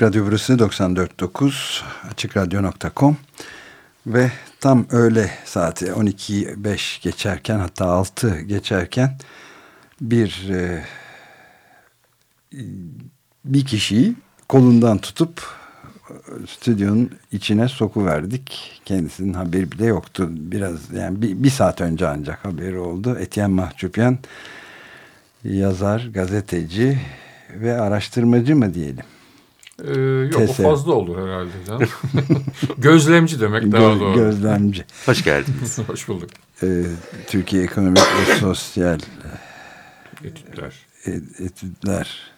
Açık Radyo burası 94.9 AçıkRadyo.com ve tam öğle saati 12.05 geçerken hatta 6 geçerken bir e, bir kişiyi kolundan tutup e, stüdyonun içine sokuverdik. Kendisinin haberi bile yoktu. Biraz yani bir, bir saat önce ancak haberi oldu. Etienne Mahçupyan yazar, gazeteci ve araştırmacı mı diyelim? Ee, yok Teser. o fazla olur herhalde canım. Gözlemci demek daha Gö doğru. Gözlemci. Hoş geldiniz. Hoş bulduk. Ee, Türkiye Ekonomik ve Sosyal Etütler. Etütler.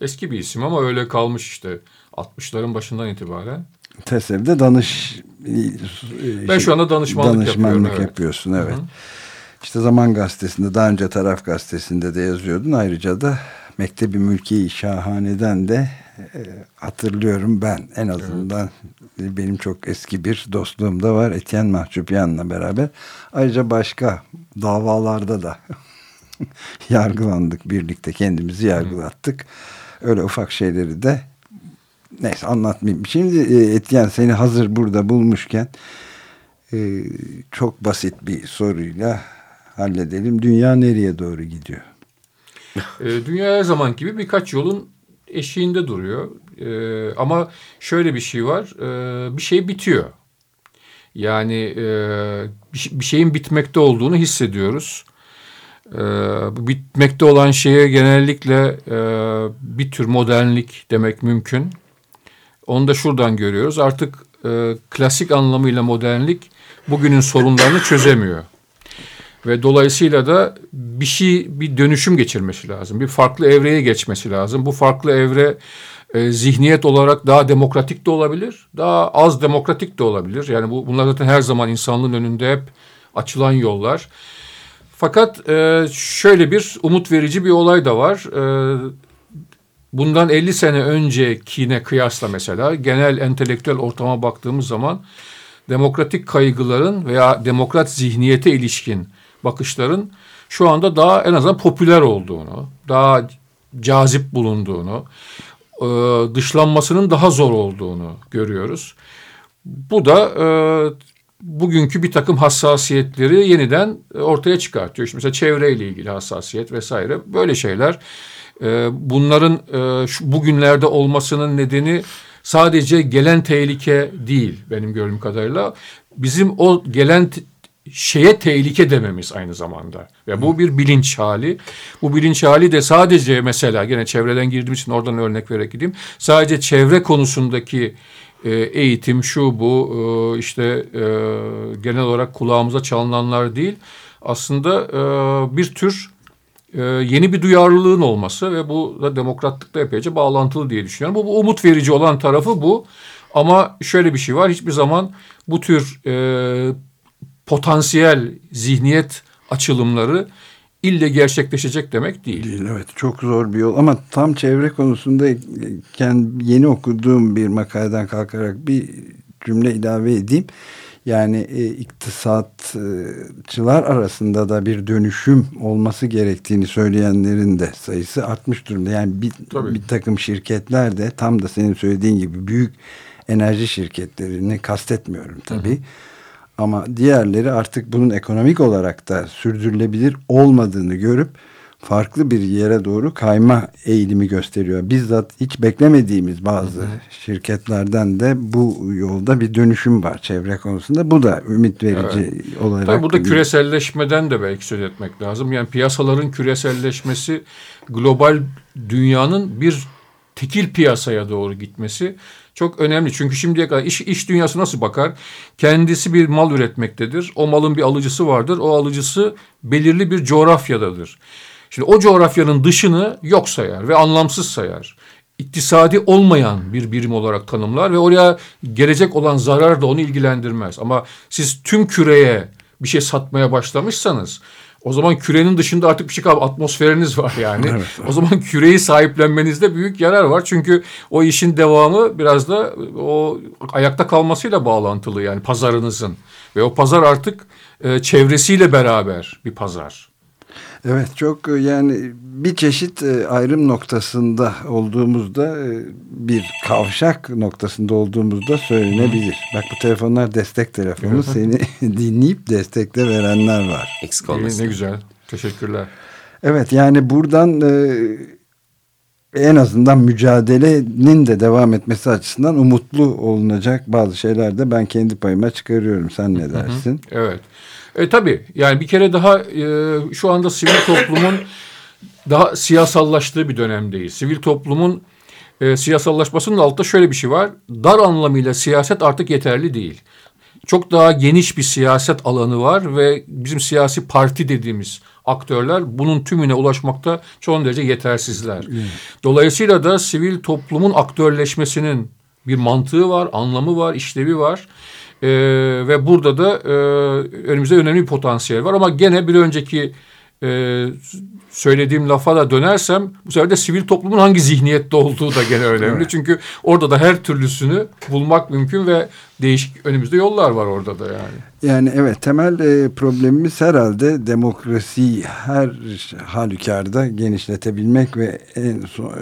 Eski bir isim ama öyle kalmış işte 60'ların başından itibaren. TESEV'de danış ben şu anda danışmanlık, danışmanlık yapıyorum. yapıyorsun evet. Hı -hı. İşte Zaman Gazetesi'nde daha önce Taraf Gazetesi'nde de yazıyordun. Ayrıca da Mektebi Mülkiye Şahane'den de e, hatırlıyorum ben en azından evet. benim çok eski bir dostluğum da var Etienne Mahçupyan'la beraber. Ayrıca başka davalarda da yargılandık birlikte kendimizi yargılattık. Öyle ufak şeyleri de neyse anlatmayayım. Şimdi e, Etienne seni hazır burada bulmuşken e, çok basit bir soruyla halledelim. Dünya nereye doğru gidiyor? Dünya her zaman gibi birkaç yolun eşiğinde duruyor. E, ama şöyle bir şey var. E, bir şey bitiyor. Yani e, bir şeyin bitmekte olduğunu hissediyoruz. E, bu bitmekte olan şeye genellikle e, bir tür modernlik demek mümkün. Onu da şuradan görüyoruz. Artık e, klasik anlamıyla modernlik bugünün sorunlarını çözemiyor. Ve dolayısıyla da bir şey bir dönüşüm geçirmesi lazım. Bir farklı evreye geçmesi lazım. Bu farklı evre e, zihniyet olarak daha demokratik de olabilir. Daha az demokratik de olabilir. Yani bu bunlar zaten her zaman insanlığın önünde hep açılan yollar. Fakat e, şöyle bir umut verici bir olay da var. E, bundan 50 sene öncekine kıyasla mesela genel entelektüel ortama baktığımız zaman demokratik kaygıların veya demokrat zihniyete ilişkin bakışların şu anda daha en azından popüler olduğunu, daha cazip bulunduğunu, e, dışlanmasının daha zor olduğunu görüyoruz. Bu da e, bugünkü bir takım hassasiyetleri yeniden ortaya çıkartıyor. İşte mesela çevreyle ilgili hassasiyet vesaire böyle şeyler. E, bunların bugünlerde olmasının nedeni sadece gelen tehlike değil benim gördüğüm kadarıyla. Bizim o gelen şeye tehlike dememiz aynı zamanda. Ve bu bir bilinç hali. Bu bilinç hali de sadece mesela gene çevreden girdiğim için oradan örnek vererek gideyim. Sadece çevre konusundaki e, eğitim şu bu e, işte e, genel olarak kulağımıza çalınanlar değil. Aslında bir tür yeni bir duyarlılığın olması ve bu da demokratlıkla epeyce bağlantılı diye düşünüyorum. Bu, bu umut verici olan tarafı bu. Ama şöyle bir şey var hiçbir zaman bu tür e, potansiyel zihniyet açılımları ille gerçekleşecek demek değil. Değil evet çok zor bir yol ama tam çevre konusunda yeni okuduğum bir makaleden kalkarak bir cümle ilave edeyim. Yani e, iktisatçılar arasında da bir dönüşüm olması gerektiğini söyleyenlerin de sayısı artmış durumda. Yani bir, bir takım şirketler de tam da senin söylediğin gibi büyük enerji şirketlerini kastetmiyorum tabii. Hı hı ama diğerleri artık bunun ekonomik olarak da sürdürülebilir olmadığını görüp farklı bir yere doğru kayma eğilimi gösteriyor. Bizzat hiç beklemediğimiz bazı hı hı. şirketlerden de bu yolda bir dönüşüm var çevre konusunda. Bu da ümit verici evet. olarak. Tabii burada küreselleşmeden de belki söz etmek lazım. Yani piyasaların küreselleşmesi global dünyanın bir tekil piyasaya doğru gitmesi çok önemli. Çünkü şimdiye kadar iş, iş dünyası nasıl bakar? Kendisi bir mal üretmektedir. O malın bir alıcısı vardır. O alıcısı belirli bir coğrafyadadır. Şimdi o coğrafyanın dışını yok sayar ve anlamsız sayar. iktisadi olmayan bir birim olarak tanımlar ve oraya gelecek olan zarar da onu ilgilendirmez. Ama siz tüm küreye bir şey satmaya başlamışsanız o zaman kürenin dışında artık bir şey kalmadı. Atmosferiniz var yani. Evet. O zaman küreyi sahiplenmenizde büyük yarar var. Çünkü o işin devamı biraz da o ayakta kalmasıyla bağlantılı yani pazarınızın. Ve o pazar artık e, çevresiyle beraber bir pazar. Evet çok e, yani bir çeşit e, ayrım noktasında olduğumuzda e, bir kavşak noktasında olduğumuzda söylenebilir. Bak bu telefonlar destek telefonu seni dinleyip destekte verenler var. Eksik olmasın. Ne güzel. Teşekkürler. Evet yani buradan en azından mücadelenin de devam etmesi açısından umutlu olunacak bazı şeyler de ben kendi payıma çıkarıyorum. Sen ne dersin? Evet. E tabii yani bir kere daha e, şu anda sivil toplumun daha siyasallaştığı bir dönemdeyiz. Sivil toplumun e, siyasallaşmasının altında şöyle bir şey var. Dar anlamıyla siyaset artık yeterli değil. Çok daha geniş bir siyaset alanı var ve bizim siyasi parti dediğimiz aktörler bunun tümüne ulaşmakta çok derece yetersizler. Dolayısıyla da sivil toplumun aktörleşmesinin bir mantığı var, anlamı var, işlevi var. E, ve burada da e, önümüzde önemli bir potansiyel var. Ama gene bir önceki e, söylediğim lafa da dönersem bu sefer de sivil toplumun hangi zihniyette olduğu da gene önemli. Evet. Çünkü orada da her türlüsünü bulmak mümkün ve değişik önümüzde yollar var orada da yani. Yani evet temel e, problemimiz herhalde demokrasiyi her halükarda genişletebilmek ve en son, e,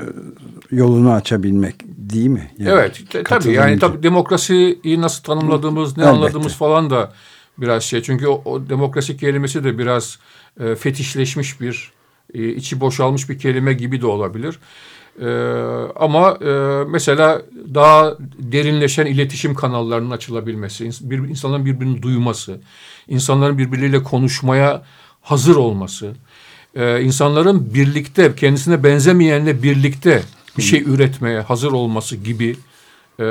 yolunu açabilmek değil mi? Yani evet tabii yani tabii demokrasiyi nasıl tanımladığımız ne Elbette. anladığımız falan da biraz şey. Çünkü o, o demokrasi kelimesi de biraz e, fetişleşmiş bir e, içi boşalmış bir kelime gibi de olabilir. E, ama e, mesela daha derinleşen iletişim kanallarının açılabilmesi, bir, insanların birbirini duyması, insanların birbirleriyle konuşmaya hazır olması, e, insanların birlikte kendisine benzemeyenle birlikte bir şey üretmeye hazır olması gibi e,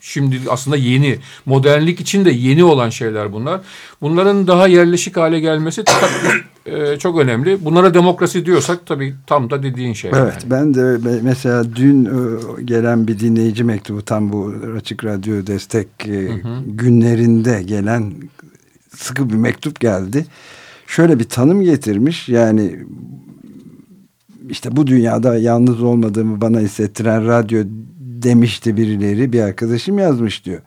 şimdi aslında yeni modernlik için de yeni olan şeyler bunlar. Bunların daha yerleşik hale gelmesi e, çok önemli. Bunlara demokrasi diyorsak tabii tam da dediğin şey. Evet yani. ben de mesela dün e, gelen bir dinleyici mektubu tam bu Açık Radyo destek e, hı hı. günlerinde gelen sıkı bir mektup geldi. Şöyle bir tanım getirmiş yani işte bu dünyada yalnız olmadığımı bana hissettiren radyo demişti birileri bir arkadaşım yazmış diyor.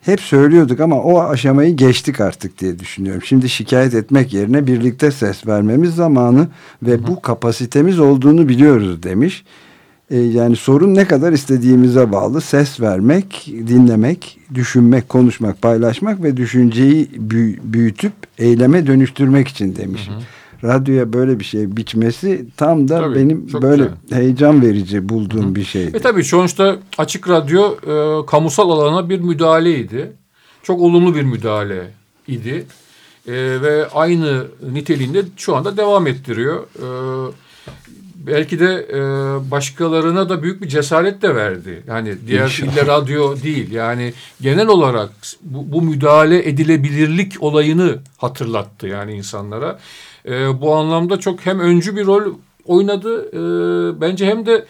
Hep söylüyorduk ama o aşamayı geçtik artık diye düşünüyorum. Şimdi şikayet etmek yerine birlikte ses vermemiz zamanı ve hı hı. bu kapasitemiz olduğunu biliyoruz demiş. Ee, yani sorun ne kadar istediğimize bağlı. Ses vermek, dinlemek, düşünmek, konuşmak, paylaşmak ve düşünceyi büyütüp eyleme dönüştürmek için demiş. Hı hı radyoya böyle bir şey biçmesi tam da tabii, benim böyle güzel. heyecan verici bulduğum Hı. bir şeydi. E tabii sonuçta açık radyo e, kamusal alana bir müdahaleydi. Çok olumlu bir müdahale idi. E, ve aynı niteliğinde şu anda devam ettiriyor. E, belki de e, başkalarına da büyük bir cesaret de verdi. Yani diğer ille radyo değil. Yani genel olarak bu, bu müdahale edilebilirlik olayını hatırlattı yani insanlara. E, bu anlamda çok hem öncü bir rol oynadı e, bence hem de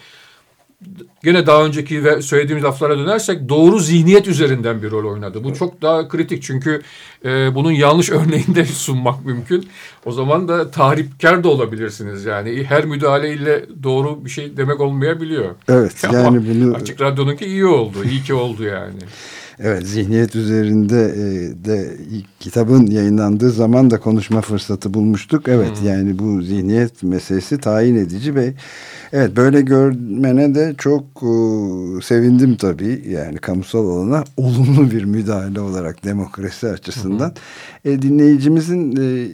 gene daha önceki ve söylediğimiz laflara dönersek doğru zihniyet üzerinden bir rol oynadı. Bu çok daha kritik çünkü e, bunun yanlış örneğini de sunmak mümkün. O zaman da tahripkar da olabilirsiniz yani. Her müdahaleyle doğru bir şey demek olmayabiliyor. Evet Ama yani bunu... Açık Radyo'nunki iyi oldu. İyi ki oldu yani. Evet zihniyet üzerinde e, de kitabın yayınlandığı zaman da konuşma fırsatı bulmuştuk. Evet hmm. yani bu zihniyet meselesi tayin edici ve evet böyle görmene de çok e, sevindim tabii. Yani kamusal alana olumlu bir müdahale olarak demokrasi açısından. Hmm. E, dinleyicimizin e,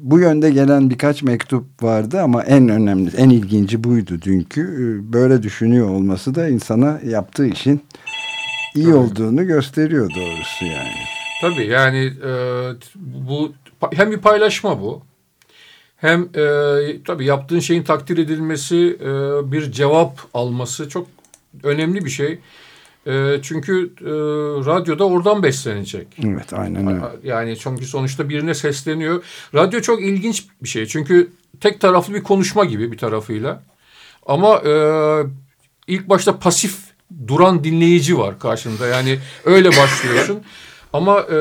bu yönde gelen birkaç mektup vardı ama en önemli, en ilginci buydu dünkü. E, böyle düşünüyor olması da insana yaptığı işin iyi Tabii. olduğunu gösteriyor doğrusu yani. Tabii yani e, bu hem bir paylaşma bu. Hem e, tabii yaptığın şeyin takdir edilmesi, e, bir cevap alması çok önemli bir şey. E, çünkü e, radyoda oradan beslenecek. Evet aynen öyle. Yani çünkü sonuçta birine sesleniyor. Radyo çok ilginç bir şey. Çünkü tek taraflı bir konuşma gibi bir tarafıyla. Ama e, ilk başta pasif duran dinleyici var karşında. Yani öyle başlıyorsun. Ama e,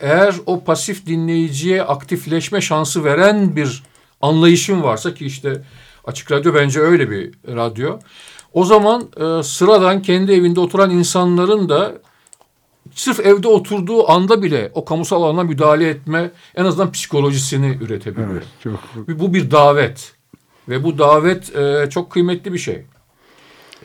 eğer o pasif dinleyiciye aktifleşme şansı veren bir anlayışın varsa ki işte Açık Radyo bence öyle bir radyo. O zaman e, sıradan kendi evinde oturan insanların da sırf evde oturduğu anda bile o kamusal alana müdahale etme en azından psikolojisini üretebiliyor. Evet, çok... Bu bir davet ve bu davet e, çok kıymetli bir şey.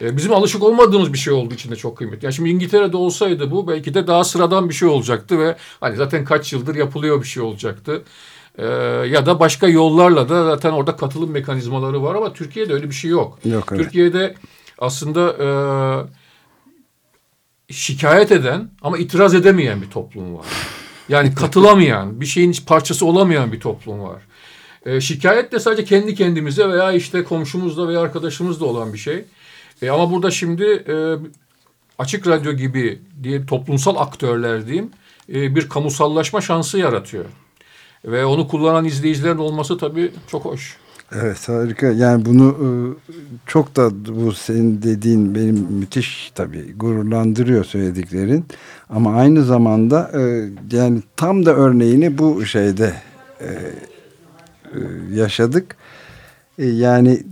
E, bizim alışık olmadığımız bir şey olduğu için de çok kıymetli. Yani şimdi İngiltere'de olsaydı bu belki de daha sıradan bir şey olacaktı ve hani zaten kaç yıldır yapılıyor bir şey olacaktı. Ee, ya da başka yollarla da zaten orada katılım mekanizmaları var ama Türkiye'de öyle bir şey yok. yok evet. Türkiye'de aslında e, şikayet eden ama itiraz edemeyen bir toplum var. Yani katılamayan, bir şeyin parçası olamayan bir toplum var. E, şikayet de sadece kendi kendimize veya işte komşumuzla veya arkadaşımızla olan bir şey. E, ama burada şimdi e, açık radyo gibi diye toplumsal aktörler diyeyim e, bir kamusallaşma şansı yaratıyor. Ve onu kullanan izleyicilerin olması tabii çok hoş. Evet harika. Yani bunu e, çok da bu senin dediğin benim müthiş tabii gururlandırıyor söylediklerin. Ama aynı zamanda e, yani tam da örneğini bu şeyde e, yaşadık. Yani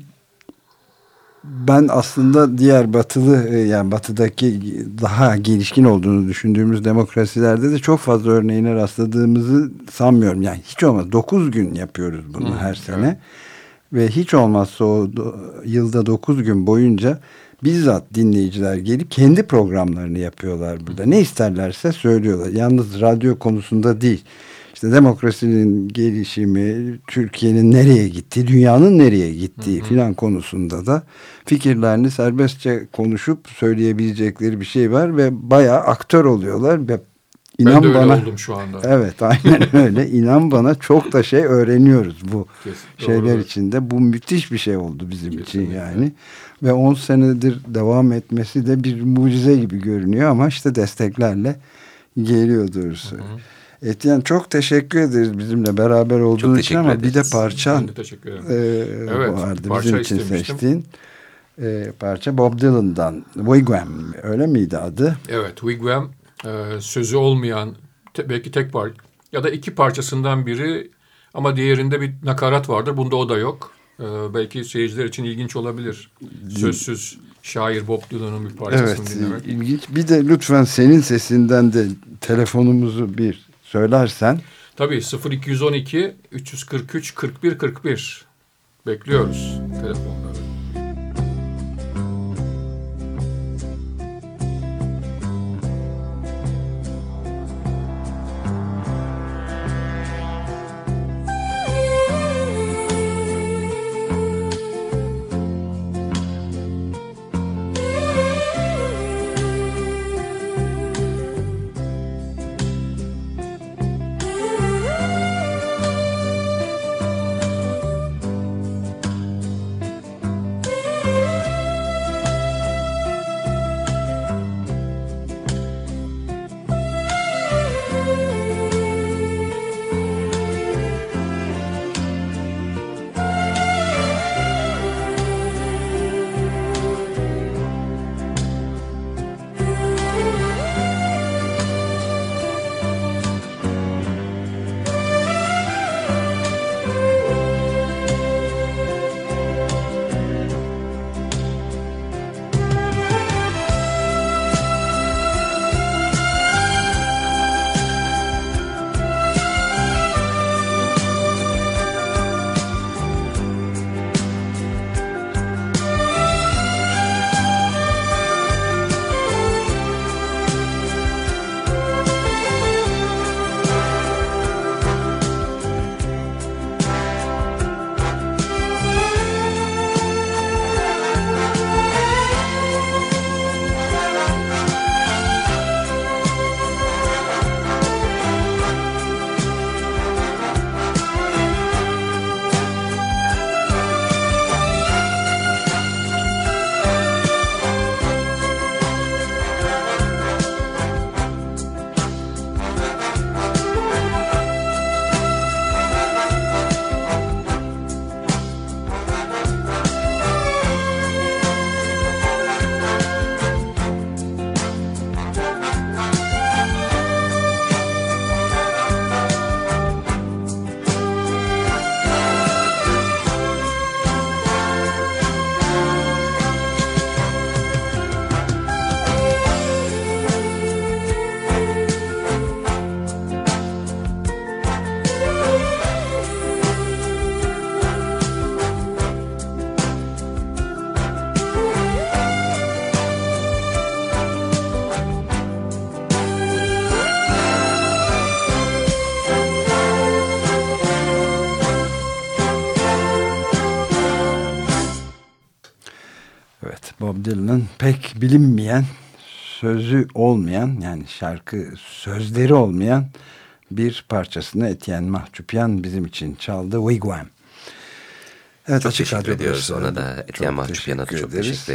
ben aslında diğer batılı yani batıdaki daha gelişkin olduğunu düşündüğümüz demokrasilerde de çok fazla örneğine rastladığımızı sanmıyorum. Yani hiç olmaz 9 gün yapıyoruz bunu hmm, her sene. Evet ve hiç olmazsa o yılda dokuz gün boyunca bizzat dinleyiciler gelip kendi programlarını yapıyorlar burada. Ne isterlerse söylüyorlar. Yalnız radyo konusunda değil. İşte demokrasinin gelişimi, Türkiye'nin nereye gittiği, dünyanın nereye gittiği filan konusunda da fikirlerini serbestçe konuşup söyleyebilecekleri bir şey var ve bayağı aktör oluyorlar ve İnan ben de öyle bana, oldum şu anda. Evet aynen öyle. İnan bana çok da şey öğreniyoruz bu Kesin, şeyler doğru. içinde. Bu müthiş bir şey oldu bizim Kesinlikle. için yani. Ve 10 senedir devam etmesi de bir mucize gibi görünüyor ama işte desteklerle geliyor doğrusu. Hı hı. Etiyen çok teşekkür ederiz bizimle beraber olduğun için ama ederiz. bir de parçan e, evet, vardı bizim için seçtiğin e, parça Bob Dylan'dan Wigwam öyle miydi adı? Evet Wigwam e, sözü olmayan te, belki tek par ya da iki parçasından biri ama diğerinde bir nakarat vardır. Bunda o da yok. E, belki seyirciler için ilginç olabilir. Sözsüz şair Bob Dylan'ın bir parçasını evet, dinlemek. ilginç. Bir de lütfen senin sesinden de telefonumuzu bir söylersen. Tabii 0212 343 41 41 bekliyoruz telefonları. Dylan'ın pek bilinmeyen sözü olmayan yani şarkı sözleri olmayan bir parçasını Etienne Mahçupyan bizim için çaldı. Wigwam. Evet, çok teşekkür ediyoruz ona da. Etienne Mahçupyan'a da çok teşekkür